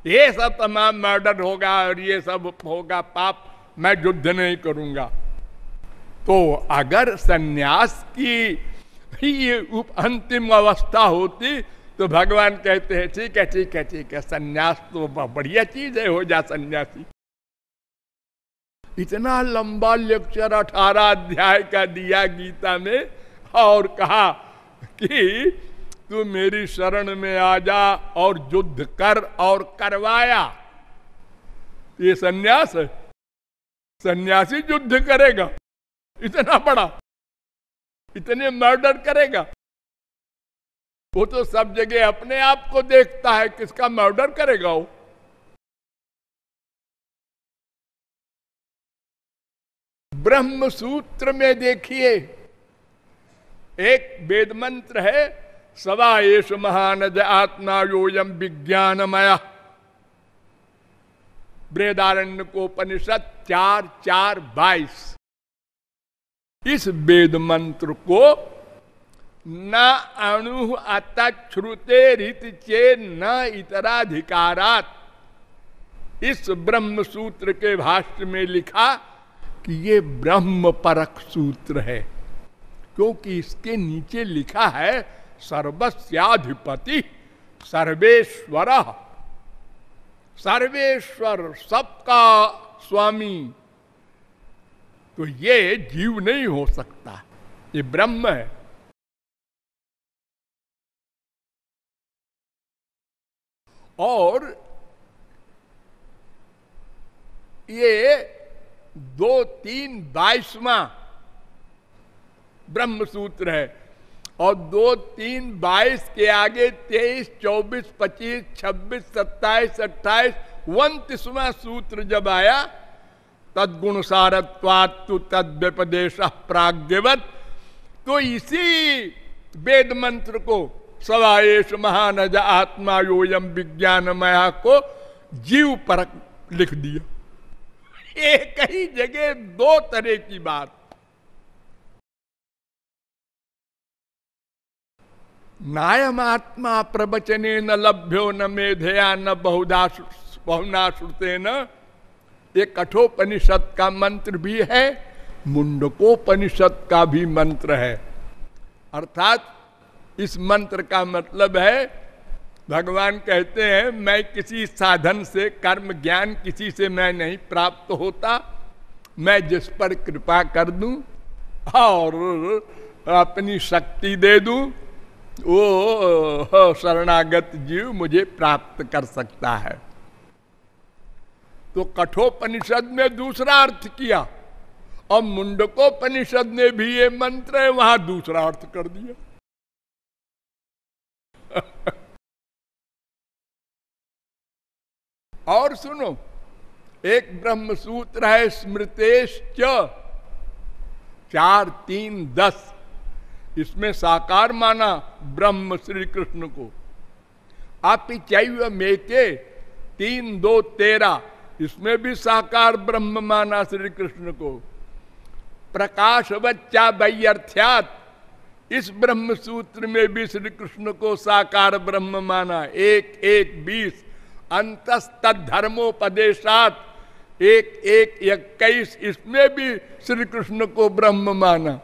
ये सब तमाम मर्डर होगा और ये सब होगा पाप, मैं युद्ध नहीं करूँगा। तो अगर सन्यास की ही अंतिम अवस्था होती तो भगवान कहते हैं, ठीक है ठीक है ठीक है, सन्यास तो बढ़िया चीज़ है, हो जा सन्यासी। इतना लंबा लेक्चर अठारह अध्याय का दिया गीता में और कहा कि तू मेरी शरण में आ जा और युद्ध कर और करवाया। ये सन्यास है। सन्यासी युद्ध करेगा। इतना बड़ा, इतने मर्डर करेगा। वो तो सब जगह अपने आप को देखता है, किसका मर्डर करेगा वो? ब्रह्म सूत्र में देखिए, एक वेद मंत्र है सवा येष महानज आत्मा योयम विज्ञानमय। बृहदारण्य को उपनिषद चार चार बाईस इस वेद मंत्र को न अणु अतश्रुते रित चे न इतराधिकारात। इस ब्रह्म सूत्र के भाष्य में लिखा कि ये ब्रह्म परक सूत्र है, क्योंकि इसके नीचे लिखा है सर्वस्याधिपति सर्वेश्वर। सर्वेश्वर सबका स्वामी। तो ये जीव नहीं हो सकता। ये ब्रह्म है। और ये दो तीन बाईसवा ब्रह्म सूत्र है। और दो, तीन, बाईस के आगे तेईस, चौबीस, पच्चीस, छब्बीस, सत्ताईस, अट्ठाईस उन्तीसवा सूत्र जब आया तदगुण सारत्वात्तु तद व्यपदेश प्राग्ञवत तो इसी वेद मंत्र को सवाएश महानज आत्मा योयम विज्ञान मया को जीव पर लिख दिया। एक ही जगह दो तरह की बात। नायमात्मा प्रवचने न लभ्यो न मेधया न बहुधा बहुना श्रुते न ये कठोपनिषद का मंत्र भी है, मुंडकोपनिषद का भी मंत्र है। अर्थात, इस मंत्र का मतलब है, भगवान कहते हैं, मैं किसी साधन से, कर्म ज्ञान किसी से मैं नहीं प्राप्त होता, मैं जिस पर कृपा कर दूँ, और अपनी शक्ति दे दूँ वो शरणागत जीव मुझे प्राप्त कर सकता है। तो कठोपनिषद में दूसरा अर्थ किया, और मुंडकोपनिषद ने भी ये मंत्र है, वहाँ दूसरा अर्थ कर दिया। और सुनो, एक ब्रह्म सूत्र है स्मृतेश चार तीन दस। इसमें साकार माना ब्रह्म श्री कृष्ण को। आप चैव मेके, तीन, दो तेरह इसमें भी साकार ब्रह्म माना श्री कृष्ण को। प्रकाश बच्चा वैर्थ्यात इस ब्रह्म सूत्र में भी श्री कृष्ण को साकार ब्रह्म माना। एक एक, बीस अंतस्त धर्मोपदेशात एक एक, इक्कीस, इसमें भी श्री कृष्ण को ब्रह्म माना।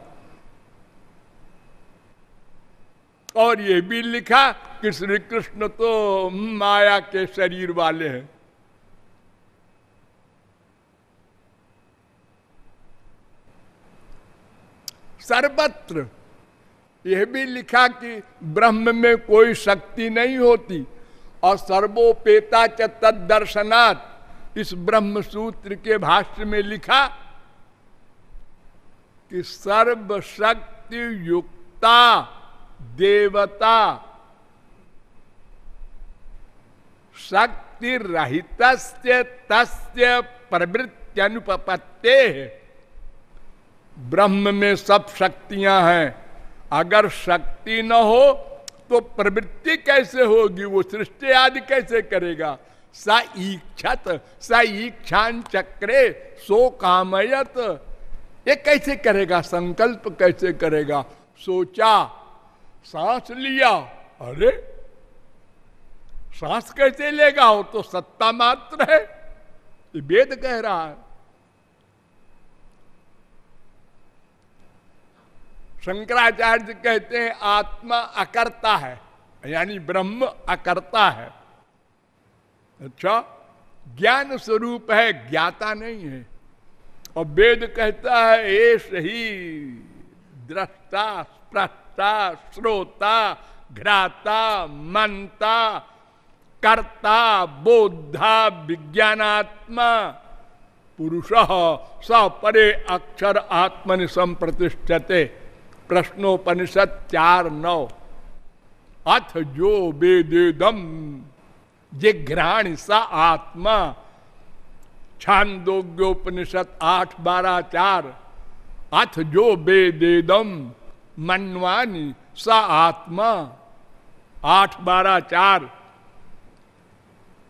और ये भी लिखा कि श्री कृष्ण तो माया के शरीर वाले हैं। सर्वत्र यह भी लिखा कि ब्रह्म में कोई शक्ति नहीं होती, और सर्वोपेता च तदर्शनात् इस ब्रह्म सूत्र के भाष्य में लिखा कि सर्वशक्ति युक्ता देवता शक्ति रहित तस्य प्रवृत्त्यनुपत्ते ब्रह्म में सब शक्तियाँ हैं। अगर शक्ति न हो तो प्रवृत्ति कैसे होगी? वो सृष्टि आदि कैसे करेगा? स ईक्षत, स इच्छान चक्रे सो कामयत ये कैसे करेगा? संकल्प कैसे करेगा? सोचा सांस लिया। अरे, सांस कैसे लेगा? वो तो सत्ता मात्र है। ये वेद कह रहा है। शंकराचार्य कहते हैं, आत्मा अकर्ता है, यानी ब्रह्म अकर्ता है। अच्छा ज्ञान स्वरूप है, ज्ञाता नहीं है। और वेद कहता है एस ही दृष्टा स्प्रष्टा श्रोता, घ्राता मनता कर्ता बोधा विज्ञानात्मा, पुरुष, स परे अक्षर आत्मनि संप्रतिष्ठते। प्रश्नोपनिषद चार नौ। अथ जो वेदेदम जे घ्राण सा आत्मा। छांदोग्योपनिषद आठ बारह चार। अथ जो वेदेदम मनवानी, सा आत्मा। आठ, बारह, चार।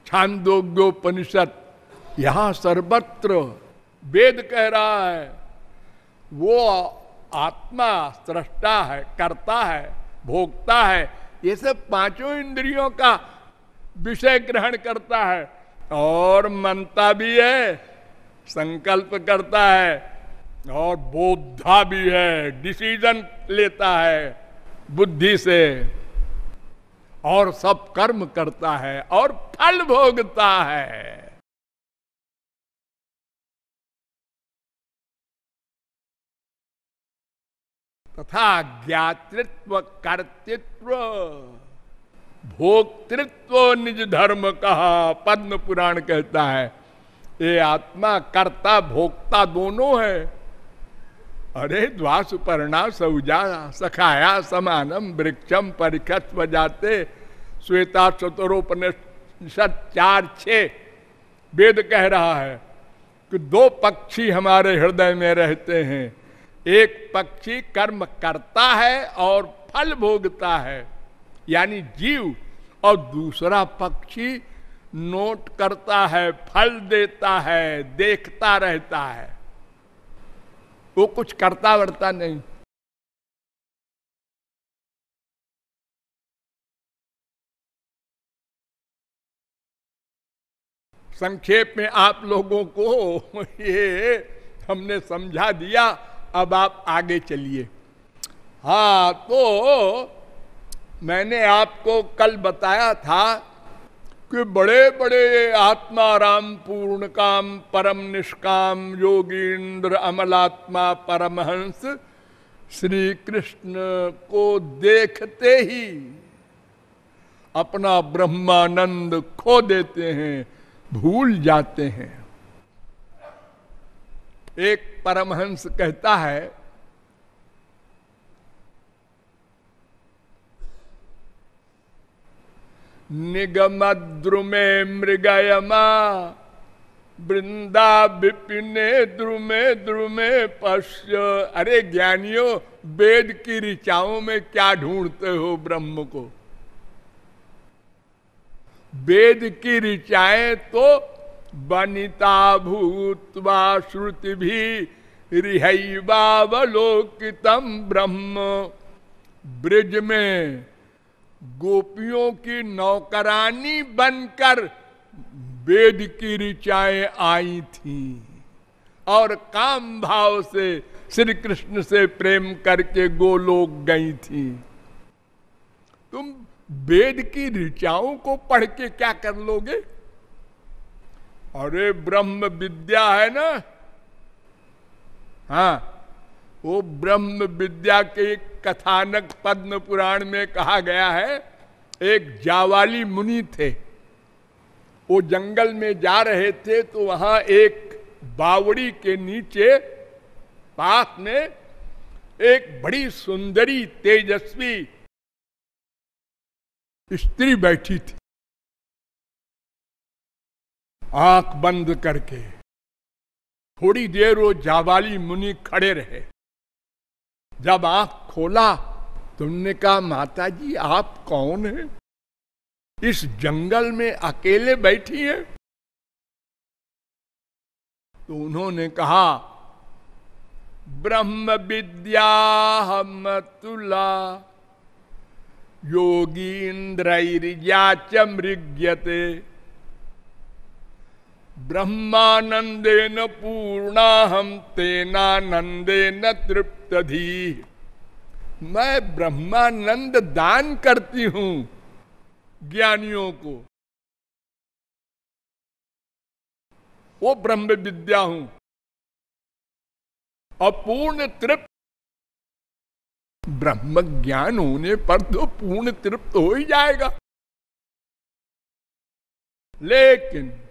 छांदोग्योपनिषद। यहाँ सर्वत्र वेद कह रहा है, वो आत्मा सृष्टा है, करता है भोगता है, ये सब पाँचों इंद्रियों का विषय ग्रहण करता है। और मनता भी है, संकल्प करता है और बोधा भी है डिसीज़न लेता है, बुद्धि से। और सब कर्म करता है और फल भोगता है। तथा ज्ञातृत्व, कर्तृत्व, भोक्तृत्व निज धर्म कहा पद्म पुराण कहता है। ये आत्मा, कर्ता, भोक्ता दोनों है। अरे द्वासुपर्णा सौजा सखाया समानम वृक्षम परिखत्व जाते। श्वेता चतुरोपनिषद चार छे वेद कह रहा है कि दो पक्षी हमारे हृदय में रहते हैं। एक पक्षी कर्म करता है और फल भोगता है, यानी जीव, और दूसरा पक्षी नोट करता है, फल देता है, देखता रहता है। वो कुछ करता वरता नहीं। संक्षेप में आप लोगों को ये हमने समझा दिया, अब आप आगे चलिए। हाँ तो मैंने आपको कल बताया था कि बड़े बड़े आत्माराम पूर्ण काम, परम निष्काम, योगींद्र, अमलात्मा, परमहंस श्री कृष्ण को देखते ही अपना ब्रह्मानंद खो देते हैं, भूल जाते हैं। एक परमहंस कहता है निगमद्रुमे मृगयमा वृंदा विपिने द्रुमे द्रुमे पश्य। अरे ज्ञानियों, वेद की ऋचाओं में क्या ढूंढते हो ब्रह्म को? वेद की ऋचाएँ तो बनिता भूतवा श्रुति भी रिहैवावलोकितम ब्रह्म। ब्रिज में गोपियों की नौकरानी बनकर वेद की ऋचाएँ आई थी और काम भाव से श्री कृष्ण से प्रेम करके गोलोक गई थी। तुम वेद की ऋचाओं को पढ़ के क्या कर लोगे? अरे ब्रह्म विद्या है ना? हाँ। वो ब्रह्म विद्या के कथानक पद्म पुराण में कहा गया है, एक जावाली मुनि थे। वो जंगल में जा रहे थे तो वहाँ एक बावड़ी के नीचे पास में एक बड़ी सुंदरी तेजस्वी स्त्री बैठी थी। आँख बंद करके थोड़ी देर वो जावाली मुनि खड़े रहे। जब आँख खोला, तुमने कहा माता जी आप कौन है? इस जंगल में अकेले बैठी है? तो उन्होंने कहा, ब्रह्म विद्या हम तुला योगी योगींद्रिया च मृग्यते। ब्रह्मानंदेन पूर्णा हम तेनानंदेन तृप्तधी। मैं ब्रह्मानंद दान करती हूँ ज्ञानियों को। वो ब्रह्म विद्या हूँ। अपूर्ण तृप्त। ब्रह्म ज्ञान होने पर तो पूर्ण तृप्त हो ही जाएगा। लेकिन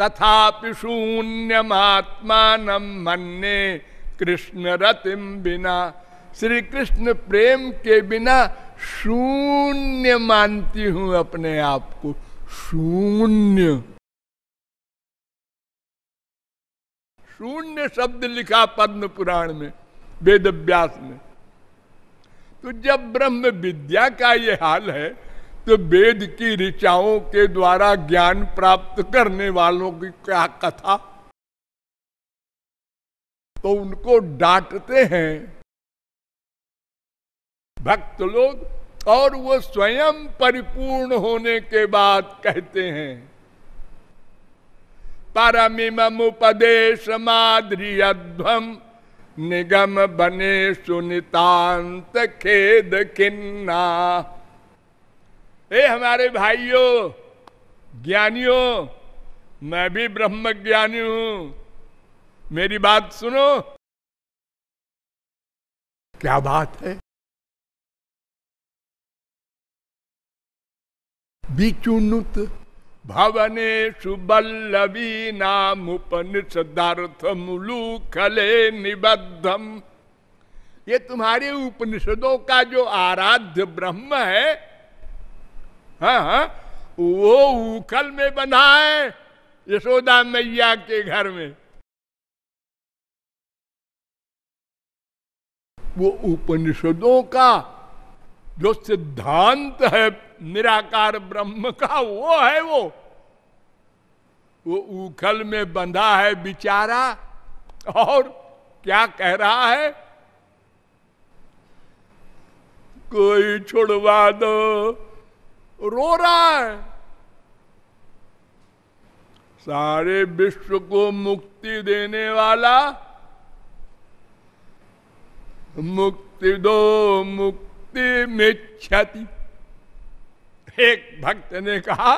तथापि शून्यमात्मान मन्ने कृष्ण रतिम बिना श्री कृष्ण प्रेम के बिना शून्य मानती हूँ अपने आप को, शून्य। शून्य शब्द लिखा पद्म पुराण में वेद व्यास में। तो जब ब्रह्म विद्या का ये हाल है तो वेद की ऋचाओं के द्वारा ज्ञान प्राप्त करने वालों की क्या कथा? तो उनको डांटते हैं। भक्त लोग और वो स्वयं परिपूर्ण होने के बाद कहते हैं परमिम परमिमुपदेश माद्रियध्वम। निगम बने सुनितांत खेद किन्ना ए हमारे भाइयों ज्ञानियों मैं भी ब्रह्म ज्ञानी हूँ। मेरी बात सुनो। क्या बात है? बिचुनुत भवने सुबल्लवी नाम उपनिषदार्थ मुलूखले निबद्धम। ये तुम्हारे उपनिषदों का जो आराध्य ब्रह्म है हाँ, हाँ। वो उखल में बना है यशोदा मैया के घर में। वो उपनिषदों का जो सिद्धांत है निराकार ब्रह्म का वो है वो। वो उखल में बंधा है बिचारा और क्या कह रहा है? कोई छुड़वा दो। रो रहा है। सारे विश्व को मुक्ति देने वाला, मुक्ति दो, मुक्ति में क्षति एक भक्त ने कहा,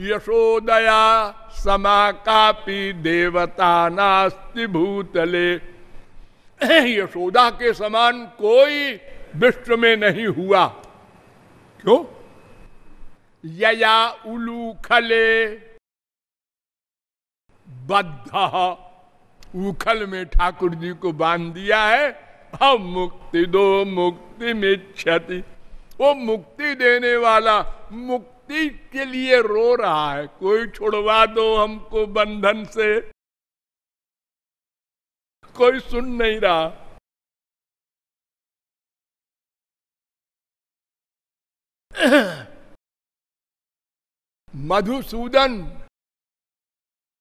यशोदया समा कापी देवता नास्ति भूतले। यशोदा के समान कोई विश्व में नहीं हुआ। क्यों? यया उलूखले। बद्ध उखल में ठाकुर जी को बाँध दिया है। हम मुक्ति दो, मुक्ति में क्षति वो मुक्ति देने वाला मुक्ति के लिए रो रहा है। कोई छुड़वा दो हमको बंधन से। कोई सुन नहीं रहा। मधुसूदन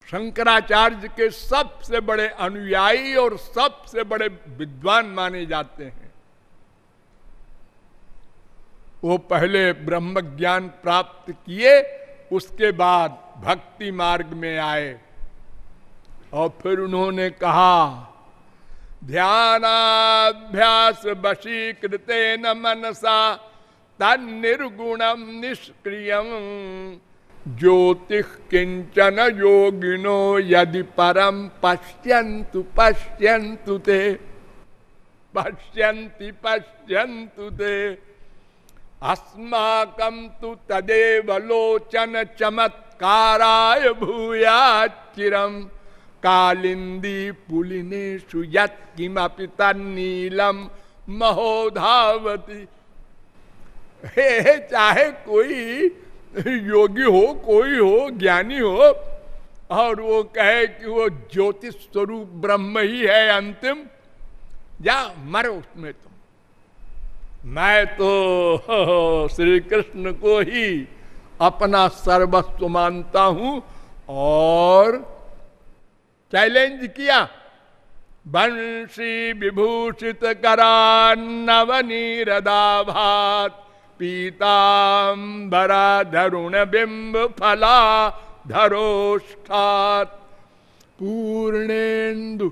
शंकराचार्य के सबसे बड़े अनुयायी और सबसे बड़े विद्वान माने जाते हैं। वो पहले ब्रह्म ज्ञान प्राप्त किए, उसके बाद भक्ति मार्ग में आए। और फिर उन्होंने कहा, ध्यानाभ्यास वशीकृत न मनसा तन निर्गुणम निष्क्रियम। ज्योति किंचन योगिनो यदि परम पश्यंतु पश्यंतु ते। पश्यंति पश्यंतु ते। अस्माकम तु तदेव लोचन चमत्काराय भूयाचिरम कालिंदी पुलिनेशु यत्किमपि तन्नीलम महोधावती हे, चाहे कोई योगी हो, कोई हो, ज्ञानी हो, और वो कहे कि वो ज्योतिष स्वरूप ब्रह्म ही है अंतिम। या मरो उसमें तुम। मैं तो श्री कृष्ण को ही अपना सर्वस्व मानता हूँ और चैलेंज किया। वंशी विभूषित करा नवनीरदाभात। पीतांबरा धरुण बिंब फला धरोष्ठात। पूर्णेन्दु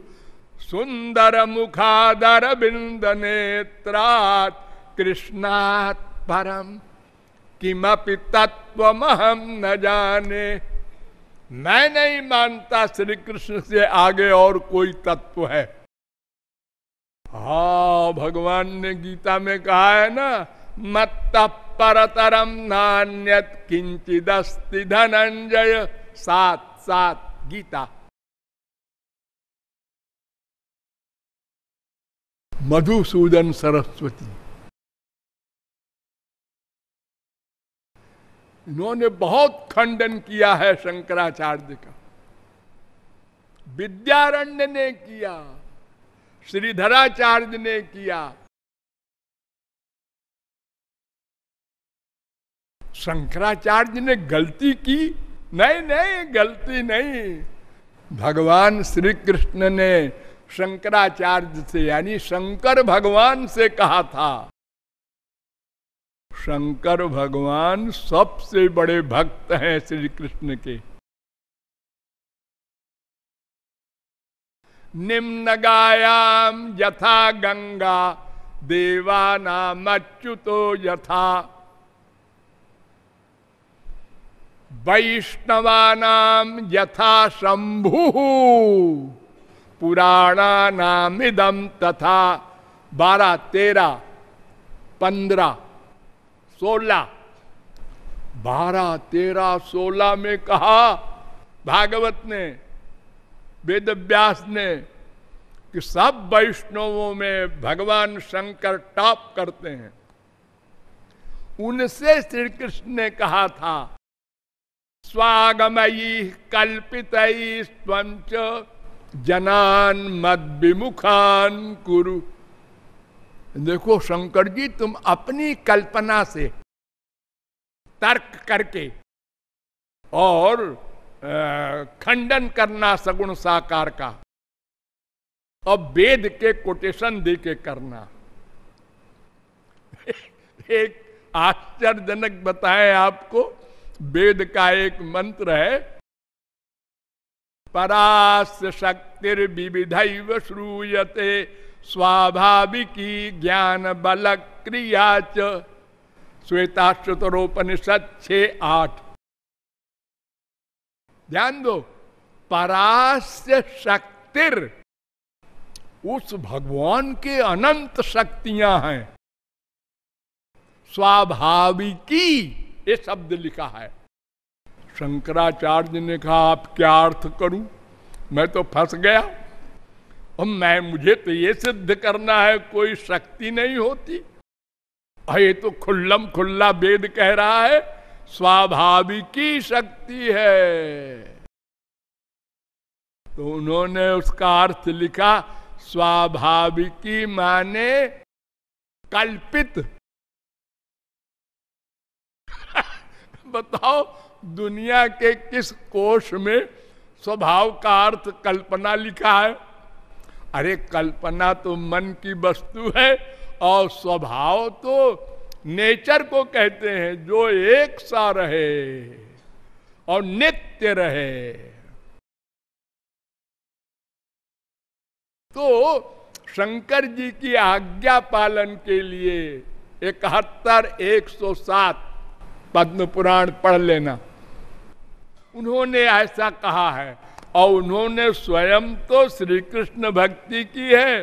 सुंदर मुखादर बिंद नेत्रात कृष्णात् परम। किमपि तत्वमहम न जाने। मैं नहीं मानता श्री कृष्ण से आगे और कोई तत्व है। हा, भगवान ने गीता में कहा है ना मत परतरम नान्यत किंचिदस्ति धनंजय सात सात, गीता। मधुसूदन सरस्वती। इन्होंने बहुत खंडन किया है शंकराचार्य का। विद्यारण्य ने किया, श्रीधराचार्य ने किया शंकराचार्य ने गलती की। नहीं नहीं, गलती नहीं। भगवान श्री कृष्ण ने शंकराचार्य से, यानी शंकर भगवान से कहा था, शंकर भगवान सबसे बड़े भक्त हैं श्री कृष्ण के। निम्न गायाम यथा गंगा देवानाम अच्युतो यथा। वैष्णवानाम यथा शंभु पुराणानाम इदम तथा बारह, तेरह, पंद्रह, सोलह। बारह, तेरह, सोलह में कहा, भागवत ने वेद व्यास ने, कि सब वैष्णवों में भगवान शंकर टॉप करते हैं। उनसे श्री कृष्ण ने कहा था स्वागमयी कल्पित जनान मद विमुखान कुरु। देखो शंकर जी तुम अपनी कल्पना से तर्क करके और खंडन करना सगुण साकार का। और वेद के कोटेशन दे के करना। एक आश्चर्यजनक बताएँ आपको वेद का एक मंत्र है। परास शक्तिर विविध श्रूयते, स्वाभाविकी ज्ञान बल क्रिया श्वेताश्रुतरोपनिषद छ आठ। ध्यान दो, परास्य शक्तिर, उस भगवान के अनंत शक्तियाँ हैं। स्वाभाविकी ये शब्द लिखा है। शंकराचार्य ने कहा, आप क्या अर्थ करूँ? मैं तो फंस गया। और मैं, मुझे तो ये सिद्ध करना है, कोई शक्ति नहीं होती। ये तो खुल्लम खुल्ला वेद कह रहा है, स्वाभाविकी शक्ति है। तो उन्होंने उसका अर्थ लिखा, स्वाभाविकी माने कल्पित बताओ, दुनिया के किस कोष में स्वभाव का अर्थ कल्पना लिखा है? अरे, कल्पना तो मन की वस्तु है और स्वभाव तो नेचर को कहते हैं, जो एक सा रहे और नित्य रहे। तो शंकर जी की आज्ञा पालन के लिए इकहत्तर एक सौ सात पद्म पुराण पढ़ लेना। उन्होंने ऐसा कहा है और उन्होंने स्वयं तो श्री कृष्ण भक्ति की है।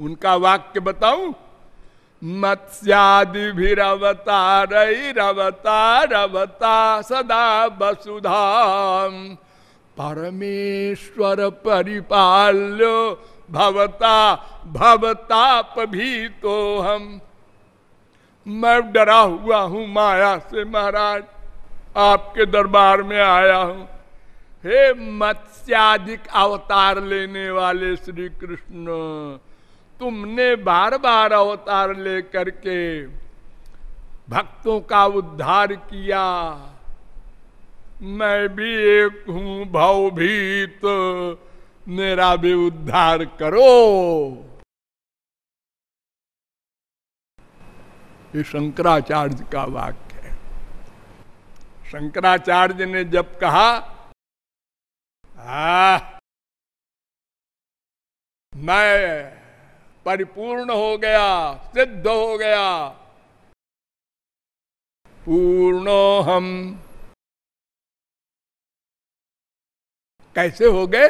उनका वाक्य बताऊँ? मत्स्यादि भी रवता सदा वसुधा परमेश्वर परिपाल्यो भवता भवताप भी तो हम मैं डरा हुआ हूँ माया से, महाराज। आपके दरबार में आया हूँ। हे मत्स्याधिक अवतार लेने वाले श्री कृष्ण तुमने बार बार अवतार ले करके भक्तों का उद्धार किया। मैं भी एक हूँ, भवभीत। मेरा भी उद्धार करो। ये शंकराचार्य का वाक्य है। शंकराचार्य ने जब कहा आ, मैं परिपूर्ण हो गया सिद्ध हो गया पूर्णो हम कैसे हो गए?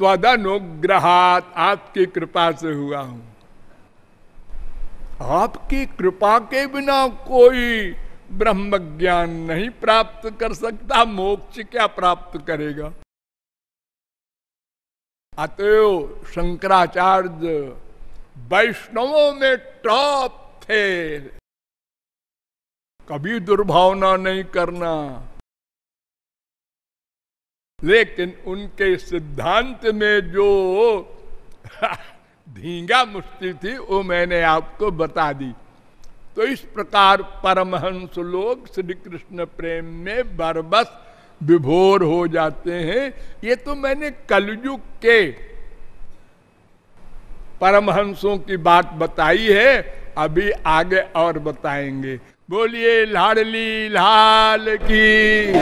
त्वदनुग्रहात आपकी कृपा से हुआ हूँ। आपकी कृपा के बिना कोई ब्रह्म ज्ञान नहीं प्राप्त कर सकता, मोक्ष क्या प्राप्त करेगा? अतएव शंकराचार्य वैष्णवों में टॉप थे। कभी दुर्भावना नहीं करना। लेकिन उनके सिद्धांत में जो धींगा मुश्किल थी, वो मैंने आपको बता दी। तो इस प्रकार परमहंस लोग श्री कृष्ण प्रेम में बरबस, विभोर हो जाते हैं। ये तो मैंने कलयुग के परमहंसों की बात बताई है, अभी आगे और बताएँगे। बोलिए, लाडली लाल की।